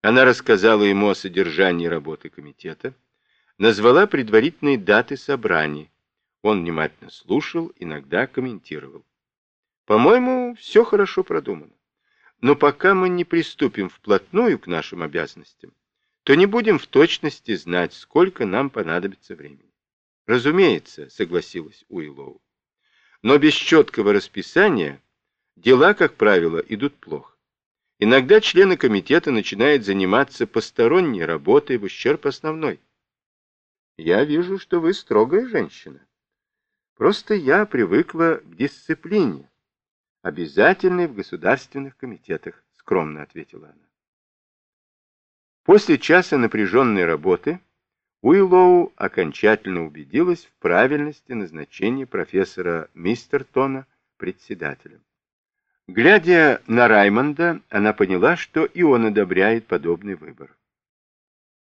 Она рассказала ему о содержании работы комитета, назвала предварительные даты собраний. Он внимательно слушал, иногда комментировал. По-моему, все хорошо продумано. Но пока мы не приступим вплотную к нашим обязанностям, то не будем в точности знать, сколько нам понадобится времени. Разумеется, согласилась Уиллоу. Но без четкого расписания дела, как правило, идут плохо. Иногда члены комитета начинают заниматься посторонней работой в ущерб основной. Я вижу, что вы строгая женщина. Просто я привыкла к дисциплине, обязательной в государственных комитетах, скромно ответила она. После часа напряженной работы Уиллоу окончательно убедилась в правильности назначения профессора Мистертона председателем. Глядя на Раймонда, она поняла, что и он одобряет подобный выбор.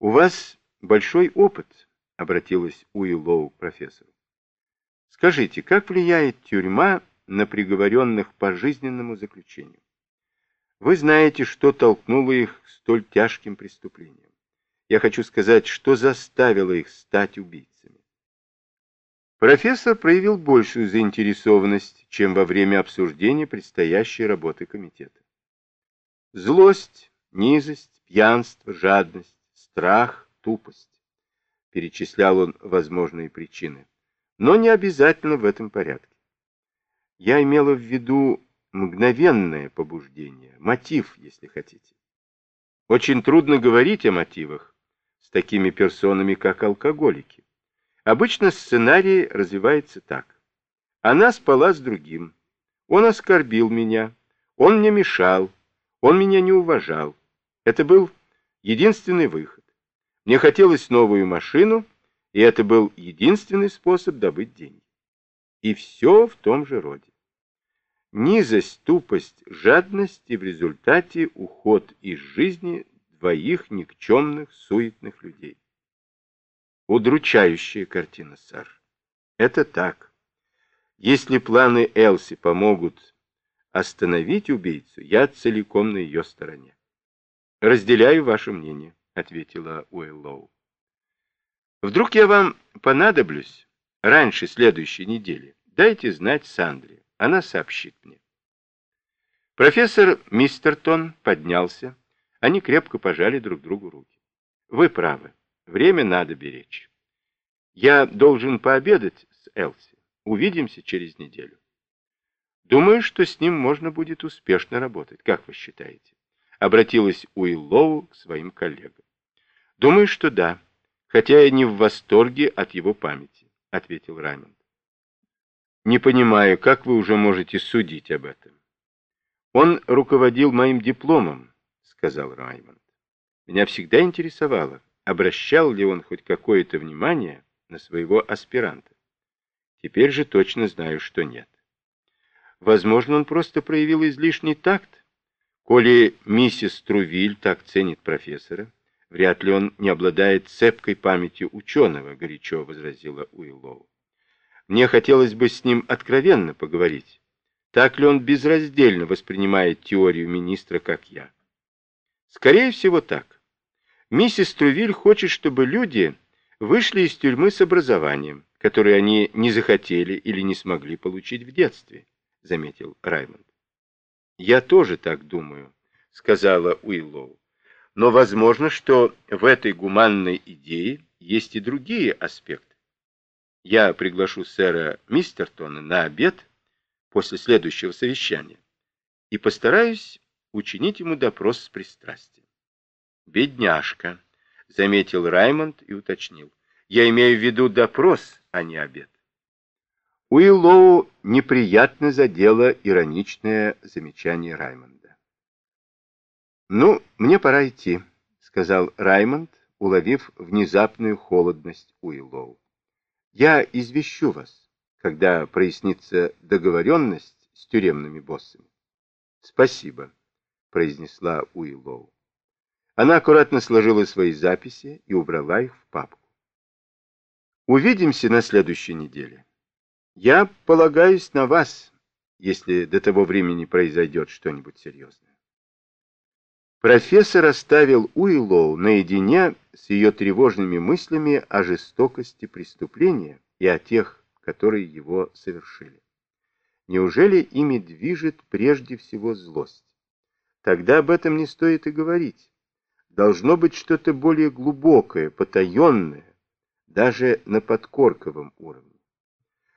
«У вас большой опыт», — обратилась Уиллоу к профессору. «Скажите, как влияет тюрьма на приговоренных по жизненному заключению? Вы знаете, что толкнуло их к столь тяжким преступлениям. Я хочу сказать, что заставило их стать убийцами. Профессор проявил большую заинтересованность, чем во время обсуждения предстоящей работы комитета. Злость, низость, пьянство, жадность, страх, тупость. Перечислял он возможные причины, но не обязательно в этом порядке. Я имела в виду мгновенное побуждение, мотив, если хотите. Очень трудно говорить о мотивах с такими персонами, как алкоголики. Обычно сценарий развивается так. Она спала с другим. Он оскорбил меня. Он мне мешал. Он меня не уважал. Это был единственный выход. Мне хотелось новую машину, и это был единственный способ добыть деньги. И все в том же роде. Низость, тупость, жадность и в результате уход из жизни двоих никчемных, суетных людей. Удручающая картина, сэр. Это так. Если планы Элси помогут остановить убийцу, я целиком на ее стороне. Разделяю ваше мнение, ответила Уэллоу. Вдруг я вам понадоблюсь раньше следующей недели. Дайте знать Сандре, она сообщит мне. Профессор Мистертон поднялся. Они крепко пожали друг другу руки. Вы правы. Время надо беречь. Я должен пообедать с Элси. Увидимся через неделю. Думаю, что с ним можно будет успешно работать. Как вы считаете? Обратилась Уиллоу к своим коллегам. Думаю, что да, хотя я не в восторге от его памяти, ответил Раймонд. Не понимаю, как вы уже можете судить об этом. Он руководил моим дипломом, сказал Раймонд. Меня всегда интересовало, обращал ли он хоть какое-то внимание на своего аспиранта. Теперь же точно знаю, что нет. Возможно, он просто проявил излишний такт. Коли миссис Трувиль так ценит профессора, вряд ли он не обладает цепкой памятью ученого, горячо возразила Уиллоу. Мне хотелось бы с ним откровенно поговорить. Так ли он безраздельно воспринимает теорию министра, как я? Скорее всего, так. Миссис Трувиль хочет, чтобы люди вышли из тюрьмы с образованием, которое они не захотели или не смогли получить в детстве, заметил Раймонд. Я тоже так думаю, сказала Уиллоу. Но возможно, что в этой гуманной идее есть и другие аспекты. Я приглашу сэра Мистертона на обед после следующего совещания и постараюсь учинить ему допрос с пристрастием. «Бедняжка», — заметил Раймонд и уточнил. «Я имею в виду допрос, а не обед». Уиллоу неприятно задело ироничное замечание Раймонда. «Ну, мне пора идти», — сказал Раймонд, уловив внезапную холодность Уиллоу. «Я извещу вас, когда прояснится договоренность с тюремными боссами». «Спасибо», — произнесла Уиллоу. Она аккуратно сложила свои записи и убрала их в папку. Увидимся на следующей неделе. Я полагаюсь на вас, если до того времени произойдет что-нибудь серьезное. Профессор оставил Уиллоу наедине с ее тревожными мыслями о жестокости преступления и о тех, которые его совершили. Неужели ими движет прежде всего злость? Тогда об этом не стоит и говорить. Должно быть что-то более глубокое, потаенное, даже на подкорковом уровне.